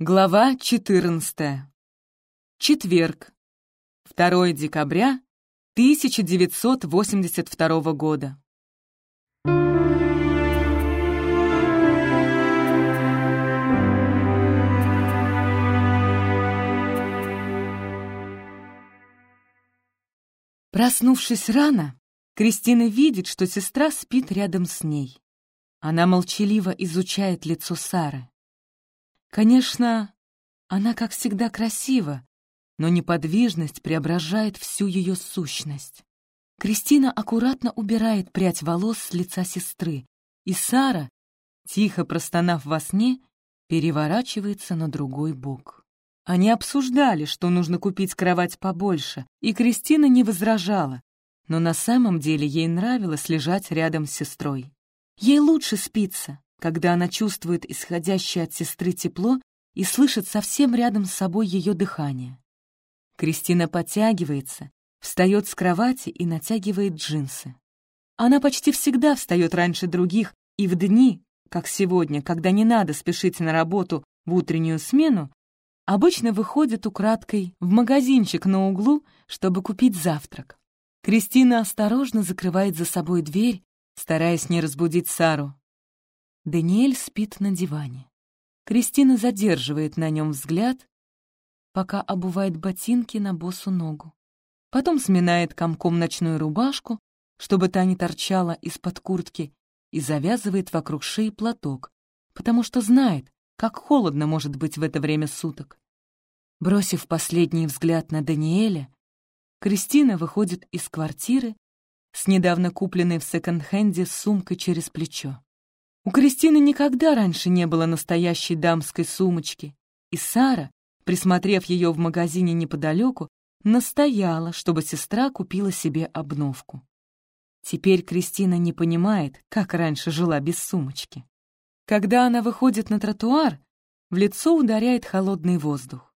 Глава 14. Четверг. 2 декабря 1982 года. Проснувшись рано, Кристина видит, что сестра спит рядом с ней. Она молчаливо изучает лицо Сары. Конечно, она, как всегда, красива, но неподвижность преображает всю ее сущность. Кристина аккуратно убирает прядь волос с лица сестры, и Сара, тихо простонав во сне, переворачивается на другой бок. Они обсуждали, что нужно купить кровать побольше, и Кристина не возражала, но на самом деле ей нравилось лежать рядом с сестрой. Ей лучше спится, когда она чувствует исходящее от сестры тепло и слышит совсем рядом с собой ее дыхание. Кристина подтягивается, встает с кровати и натягивает джинсы. Она почти всегда встает раньше других, и в дни, как сегодня, когда не надо спешить на работу в утреннюю смену, обычно выходит украдкой в магазинчик на углу, чтобы купить завтрак. Кристина осторожно закрывает за собой дверь, стараясь не разбудить Сару. Даниэль спит на диване. Кристина задерживает на нем взгляд, пока обувает ботинки на босу ногу. Потом сминает комком ночную рубашку, чтобы та не торчала из-под куртки, и завязывает вокруг шеи платок, потому что знает, как холодно может быть в это время суток. Бросив последний взгляд на Даниэля, Кристина выходит из квартиры с недавно купленной в секонд-хенде сумкой через плечо. У Кристины никогда раньше не было настоящей дамской сумочки, и Сара, присмотрев ее в магазине неподалеку, настояла, чтобы сестра купила себе обновку. Теперь Кристина не понимает, как раньше жила без сумочки. Когда она выходит на тротуар, в лицо ударяет холодный воздух.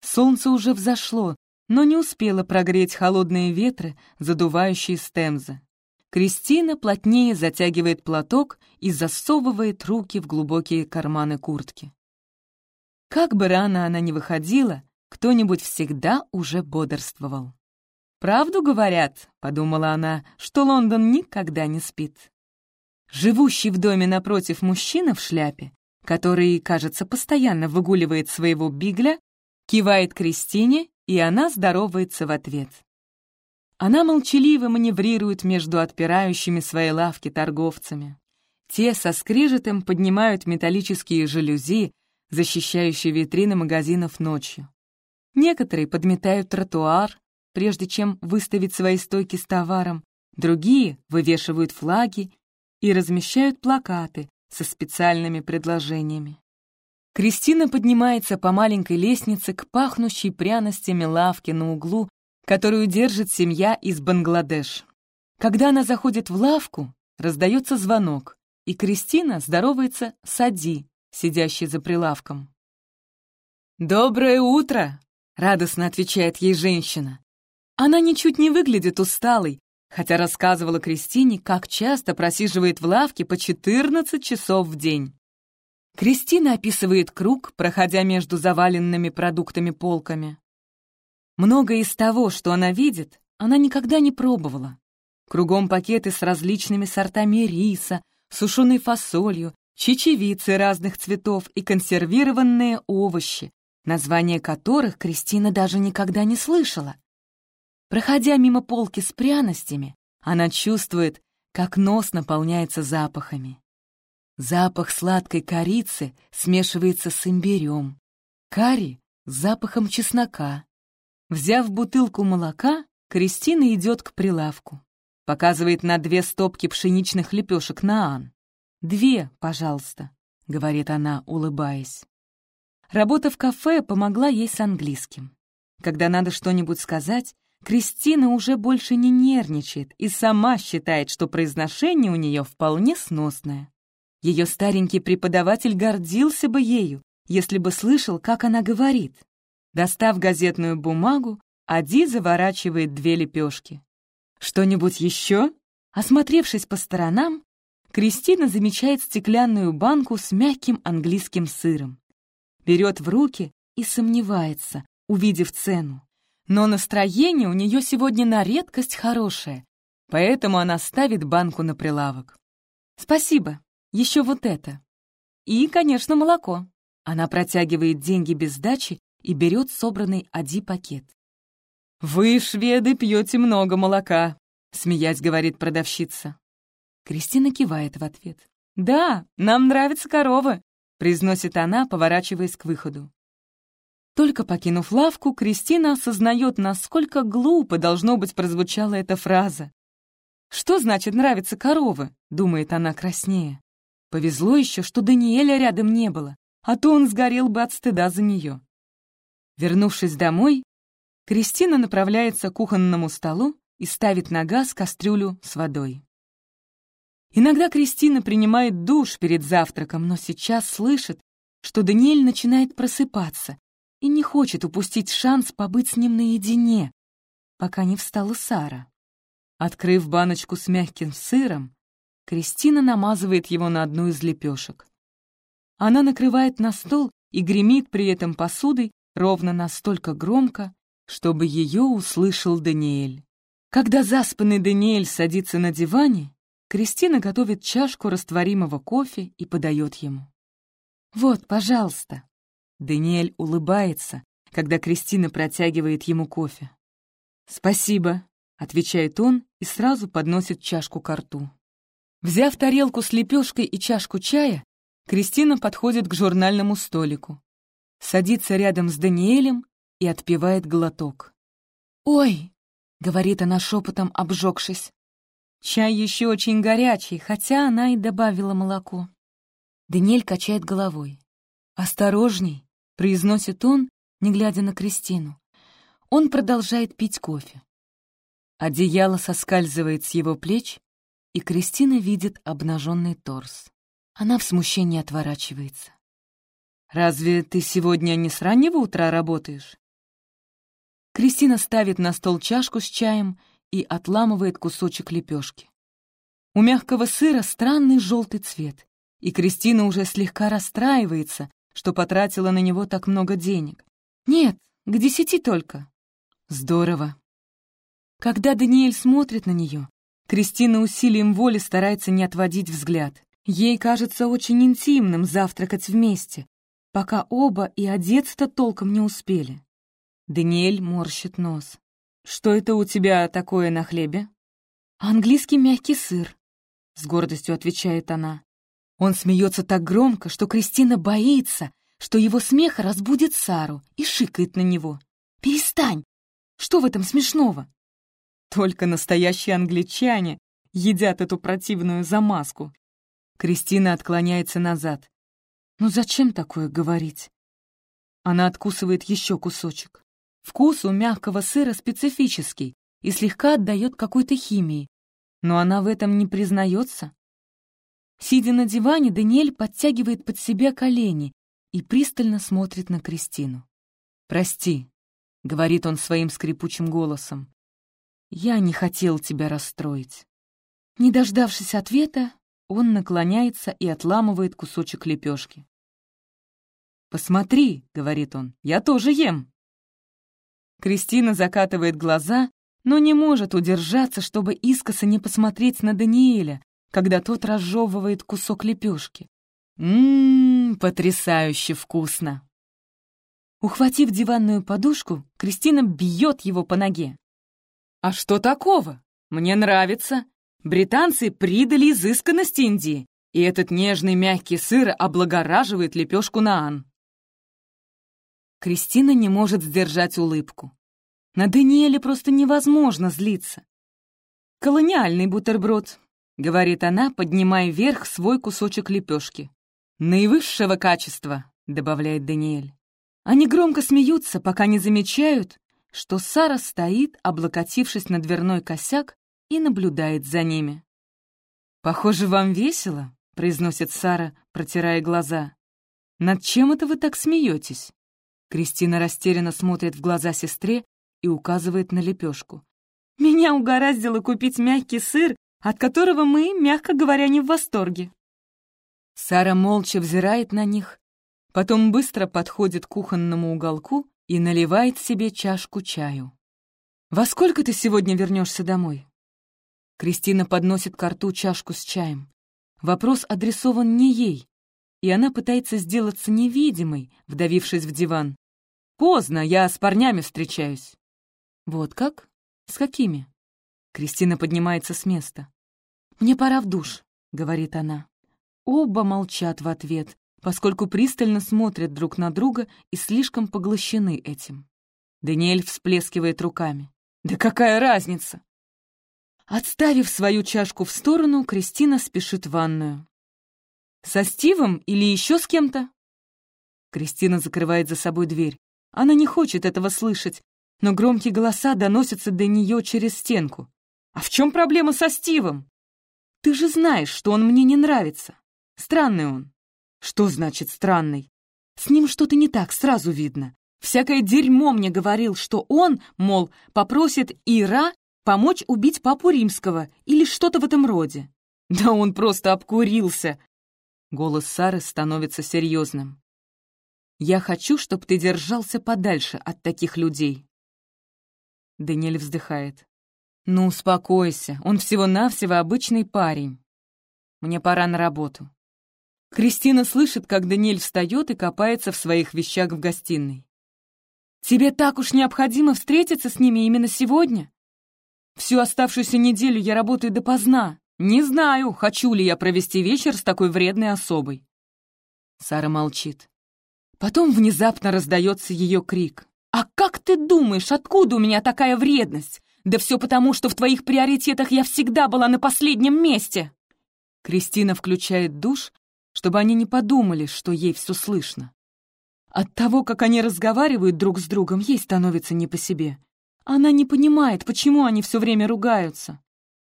Солнце уже взошло, но не успело прогреть холодные ветры, задувающие с Темзы. Кристина плотнее затягивает платок и засовывает руки в глубокие карманы куртки. Как бы рано она ни выходила, кто-нибудь всегда уже бодрствовал. «Правду говорят», — подумала она, — «что Лондон никогда не спит». Живущий в доме напротив мужчина в шляпе, который, кажется, постоянно выгуливает своего бигля, кивает Кристине, и она здоровается в ответ. Она молчаливо маневрирует между отпирающими свои лавки торговцами. Те со скрижетом поднимают металлические жалюзи, защищающие витрины магазинов ночью. Некоторые подметают тротуар, прежде чем выставить свои стойки с товаром, другие вывешивают флаги и размещают плакаты со специальными предложениями. Кристина поднимается по маленькой лестнице к пахнущей пряностями лавке на углу которую держит семья из Бангладеш. Когда она заходит в лавку, раздается звонок, и Кристина здоровается с Ади, сидящей за прилавком. «Доброе утро!» — радостно отвечает ей женщина. Она ничуть не выглядит усталой, хотя рассказывала Кристине, как часто просиживает в лавке по 14 часов в день. Кристина описывает круг, проходя между заваленными продуктами полками. Многое из того, что она видит, она никогда не пробовала. Кругом пакеты с различными сортами риса, сушеной фасолью, чечевицы разных цветов и консервированные овощи, названия которых Кристина даже никогда не слышала. Проходя мимо полки с пряностями, она чувствует, как нос наполняется запахами. Запах сладкой корицы смешивается с имбирем, карри — с запахом чеснока, Взяв бутылку молока, Кристина идет к прилавку. Показывает на две стопки пшеничных лепешек на Ан. «Две, пожалуйста», — говорит она, улыбаясь. Работа в кафе помогла ей с английским. Когда надо что-нибудь сказать, Кристина уже больше не нервничает и сама считает, что произношение у нее вполне сносное. Ее старенький преподаватель гордился бы ею, если бы слышал, как она говорит. Достав газетную бумагу, Ади заворачивает две лепешки. «Что-нибудь еще?» Осмотревшись по сторонам, Кристина замечает стеклянную банку с мягким английским сыром. берет в руки и сомневается, увидев цену. Но настроение у нее сегодня на редкость хорошее, поэтому она ставит банку на прилавок. «Спасибо, еще вот это. И, конечно, молоко». Она протягивает деньги без сдачи и берет собранный Ади пакет. «Вы, шведы, пьете много молока», — смеясь говорит продавщица. Кристина кивает в ответ. «Да, нам нравятся коровы», — произносит она, поворачиваясь к выходу. Только покинув лавку, Кристина осознает, насколько глупо, должно быть, прозвучала эта фраза. «Что значит нравятся коровы?» — думает она краснее. Повезло еще, что Даниэля рядом не было, а то он сгорел бы от стыда за нее. Вернувшись домой, Кристина направляется к кухонному столу и ставит на газ кастрюлю с водой. Иногда Кристина принимает душ перед завтраком, но сейчас слышит, что Даниэль начинает просыпаться и не хочет упустить шанс побыть с ним наедине, пока не встала Сара. Открыв баночку с мягким сыром, Кристина намазывает его на одну из лепешек. Она накрывает на стол и гремит при этом посудой ровно настолько громко, чтобы ее услышал Даниэль. Когда заспанный Даниэль садится на диване, Кристина готовит чашку растворимого кофе и подает ему. «Вот, пожалуйста». Даниэль улыбается, когда Кристина протягивает ему кофе. «Спасибо», — отвечает он и сразу подносит чашку к рту. Взяв тарелку с лепешкой и чашку чая, Кристина подходит к журнальному столику, садится рядом с Даниэлем и отпивает глоток. «Ой!» — говорит она шепотом, обжегшись. Чай еще очень горячий, хотя она и добавила молоко. Даниэль качает головой. «Осторожней!» — произносит он, не глядя на Кристину. Он продолжает пить кофе. Одеяло соскальзывает с его плеч, и Кристина видит обнаженный торс. Она в смущении отворачивается. «Разве ты сегодня не с раннего утра работаешь?» Кристина ставит на стол чашку с чаем и отламывает кусочек лепешки. У мягкого сыра странный желтый цвет, и Кристина уже слегка расстраивается, что потратила на него так много денег. Нет, к десяти только. Здорово. Когда Даниэль смотрит на нее, Кристина усилием воли старается не отводить взгляд. Ей кажется очень интимным завтракать вместе, пока оба и одеться-то толком не успели. Даниэль морщит нос. «Что это у тебя такое на хлебе?» «Английский мягкий сыр», — с гордостью отвечает она. Он смеется так громко, что Кристина боится, что его смех разбудит Сару и шикает на него. «Перестань! Что в этом смешного?» Только настоящие англичане едят эту противную замазку. Кристина отклоняется назад. «Ну зачем такое говорить?» Она откусывает еще кусочек. Вкус у мягкого сыра специфический и слегка отдает какой-то химии, но она в этом не признается. Сидя на диване, Даниэль подтягивает под себя колени и пристально смотрит на Кристину. «Прости», — говорит он своим скрипучим голосом, — «я не хотел тебя расстроить». Не дождавшись ответа, он наклоняется и отламывает кусочек лепешки. «Посмотри», — говорит он, — «я тоже ем». Кристина закатывает глаза, но не может удержаться, чтобы искоса не посмотреть на Даниэля, когда тот разжевывает кусок лепешки. Ммм, потрясающе вкусно! Ухватив диванную подушку, Кристина бьет его по ноге. «А что такого? Мне нравится. Британцы придали изысканность Индии, и этот нежный мягкий сыр облагораживает лепешку на Ан. Кристина не может сдержать улыбку. На Даниэле просто невозможно злиться. «Колониальный бутерброд», — говорит она, поднимая вверх свой кусочек лепешки. «Наивысшего качества», — добавляет Даниэль. Они громко смеются, пока не замечают, что Сара стоит, облокотившись на дверной косяк, и наблюдает за ними. «Похоже, вам весело», — произносит Сара, протирая глаза. «Над чем это вы так смеетесь?» Кристина растерянно смотрит в глаза сестре и указывает на лепешку. «Меня угораздило купить мягкий сыр, от которого мы, мягко говоря, не в восторге». Сара молча взирает на них, Потом быстро подходит к кухонному уголку и наливает себе чашку чаю. «Во сколько ты сегодня вернешься домой?» Кристина подносит к рту чашку с чаем. Вопрос адресован не ей, и она пытается сделаться невидимой, вдавившись в диван. «Поздно, я с парнями встречаюсь». «Вот как? С какими?» Кристина поднимается с места. «Мне пора в душ», — говорит она. Оба молчат в ответ, поскольку пристально смотрят друг на друга и слишком поглощены этим. Даниэль всплескивает руками. «Да какая разница?» Отставив свою чашку в сторону, Кристина спешит в ванную. «Со Стивом или еще с кем-то?» Кристина закрывает за собой дверь. Она не хочет этого слышать, но громкие голоса доносятся до нее через стенку. «А в чем проблема со Стивом?» «Ты же знаешь, что он мне не нравится. Странный он». «Что значит странный?» «С ним что-то не так, сразу видно. Всякое дерьмо мне говорил, что он, мол, попросит Ира помочь убить папу римского или что-то в этом роде. Да он просто обкурился. Голос Сары становится серьезным. Я хочу, чтобы ты держался подальше от таких людей. Даниэль вздыхает. Ну, успокойся, он всего-навсего обычный парень. Мне пора на работу. Кристина слышит, как Даниэль встает и копается в своих вещах в гостиной. Тебе так уж необходимо встретиться с ними именно сегодня? Всю оставшуюся неделю я работаю допоздна. Не знаю, хочу ли я провести вечер с такой вредной особой. Сара молчит. Потом внезапно раздается ее крик. «А как ты думаешь, откуда у меня такая вредность? Да все потому, что в твоих приоритетах я всегда была на последнем месте!» Кристина включает душ, чтобы они не подумали, что ей все слышно. От того, как они разговаривают друг с другом, ей становится не по себе. Она не понимает, почему они все время ругаются.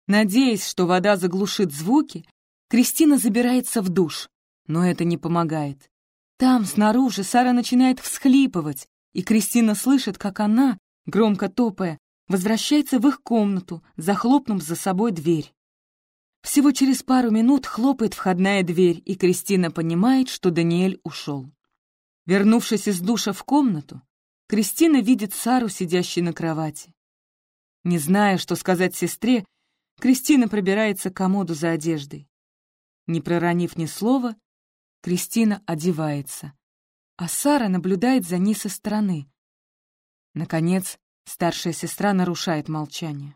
Надеясь, что вода заглушит звуки, Кристина забирается в душ, но это не помогает. Там, снаружи, Сара начинает всхлипывать, и Кристина слышит, как она, громко топая, возвращается в их комнату, захлопнув за собой дверь. Всего через пару минут хлопает входная дверь, и Кристина понимает, что Даниэль ушел. Вернувшись из душа в комнату, Кристина видит Сару, сидящей на кровати. Не зная, что сказать сестре, Кристина пробирается к комоду за одеждой. Не проронив ни слова, Кристина одевается, а Сара наблюдает за ней со стороны. Наконец, старшая сестра нарушает молчание.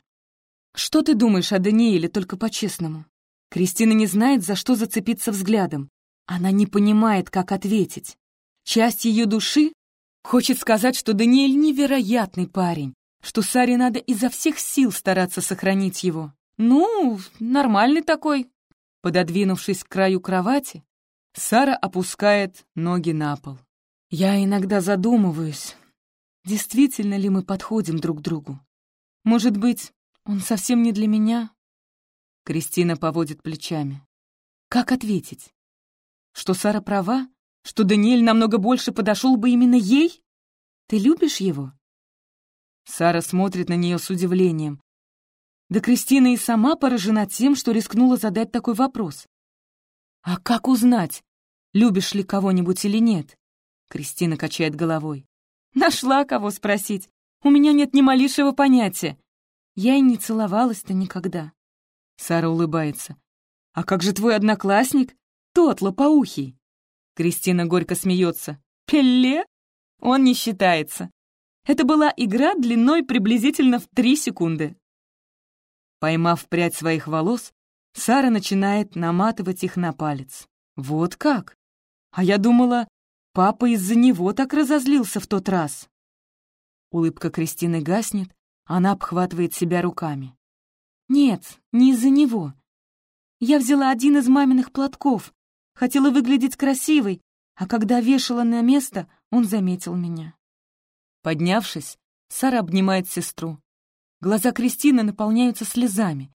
«Что ты думаешь о Данииле, только по-честному?» Кристина не знает, за что зацепиться взглядом. Она не понимает, как ответить. Часть ее души хочет сказать, что Даниэль невероятный парень, что Саре надо изо всех сил стараться сохранить его. Ну, нормальный такой. Пододвинувшись к краю кровати, Сара опускает ноги на пол. Я иногда задумываюсь, действительно ли мы подходим друг другу. Может быть, он совсем не для меня? Кристина поводит плечами. Как ответить? Что Сара права, что Даниэль намного больше подошел бы именно ей? Ты любишь его?» Сара смотрит на нее с удивлением. Да Кристина и сама поражена тем, что рискнула задать такой вопрос. «А как узнать, любишь ли кого-нибудь или нет?» Кристина качает головой. «Нашла кого спросить. У меня нет ни малейшего понятия. Я и не целовалась-то никогда». Сара улыбается. «А как же твой одноклассник? Тот, лопоухий?» Кристина горько смеется. «Пелле? Он не считается. Это была игра длиной приблизительно в три секунды». Поймав прядь своих волос, Сара начинает наматывать их на палец. «Вот как? А я думала, папа из-за него так разозлился в тот раз». Улыбка Кристины гаснет, она обхватывает себя руками. «Нет, не из-за него. Я взяла один из маминых платков, Хотела выглядеть красивой, а когда вешала на место, он заметил меня. Поднявшись, Сара обнимает сестру. Глаза Кристины наполняются слезами,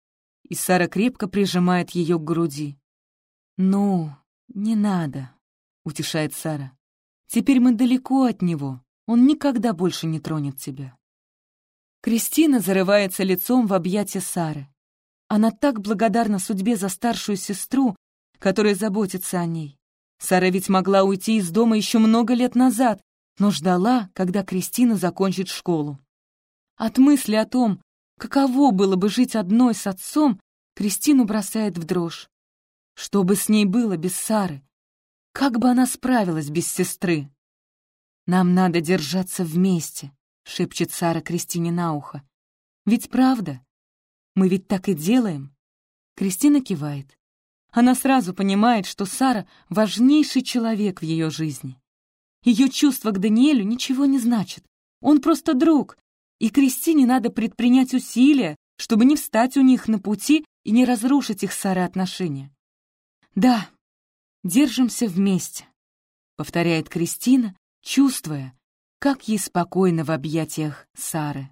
и Сара крепко прижимает ее к груди. «Ну, не надо», — утешает Сара. «Теперь мы далеко от него, он никогда больше не тронет тебя». Кристина зарывается лицом в объятия Сары. Она так благодарна судьбе за старшую сестру, который заботится о ней. Сара ведь могла уйти из дома еще много лет назад, но ждала, когда Кристина закончит школу. От мысли о том, каково было бы жить одной с отцом, Кристину бросает в дрожь. Что бы с ней было без Сары? Как бы она справилась без сестры? «Нам надо держаться вместе», — шепчет Сара Кристине на ухо. «Ведь правда? Мы ведь так и делаем». Кристина кивает. Она сразу понимает, что Сара — важнейший человек в ее жизни. Ее чувство к Даниэлю ничего не значит. Он просто друг, и Кристине надо предпринять усилия, чтобы не встать у них на пути и не разрушить их с Сарой отношения. «Да, держимся вместе», — повторяет Кристина, чувствуя, как ей спокойно в объятиях Сары.